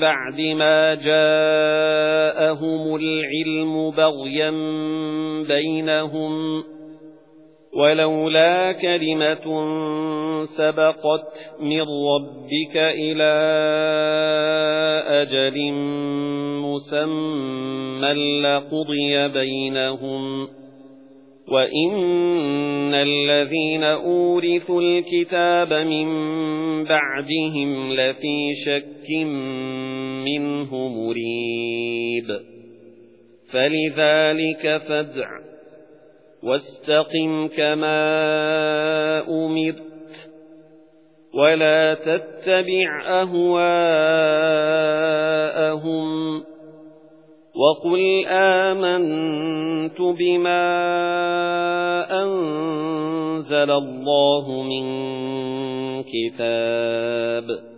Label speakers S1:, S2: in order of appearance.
S1: بَعْدِ مَا جَاءَهُمُ الْعِلْمُ بَغْيًا بَيْنَهُمْ وَلَوْلَا كَلِمَةٌ سَبَقَتْ مِنْ رَبِّكَ إِلَى أَجَلٍ مُّسَمًّى لَّقُضِيَ بَيْنَهُمْ وَإِنَّ الَّذِينَ أُورِثُوا الْكِتَابَ مِن بَعْدِهِمْ لَفِي شَكٍّ مِّنْهُ مُرِيبٍ. فَلِذَلِكَ فَادْعُ وَاسْتَقِمْ كَمَا أُمِرْتَ وَلَا تَتَّبِعْ أَهْوَاءَهُمْ وَقُلْ آمَنْتُ بِمَا أَنزَلَ اللَّهُ مِنْ كِتَابٍ.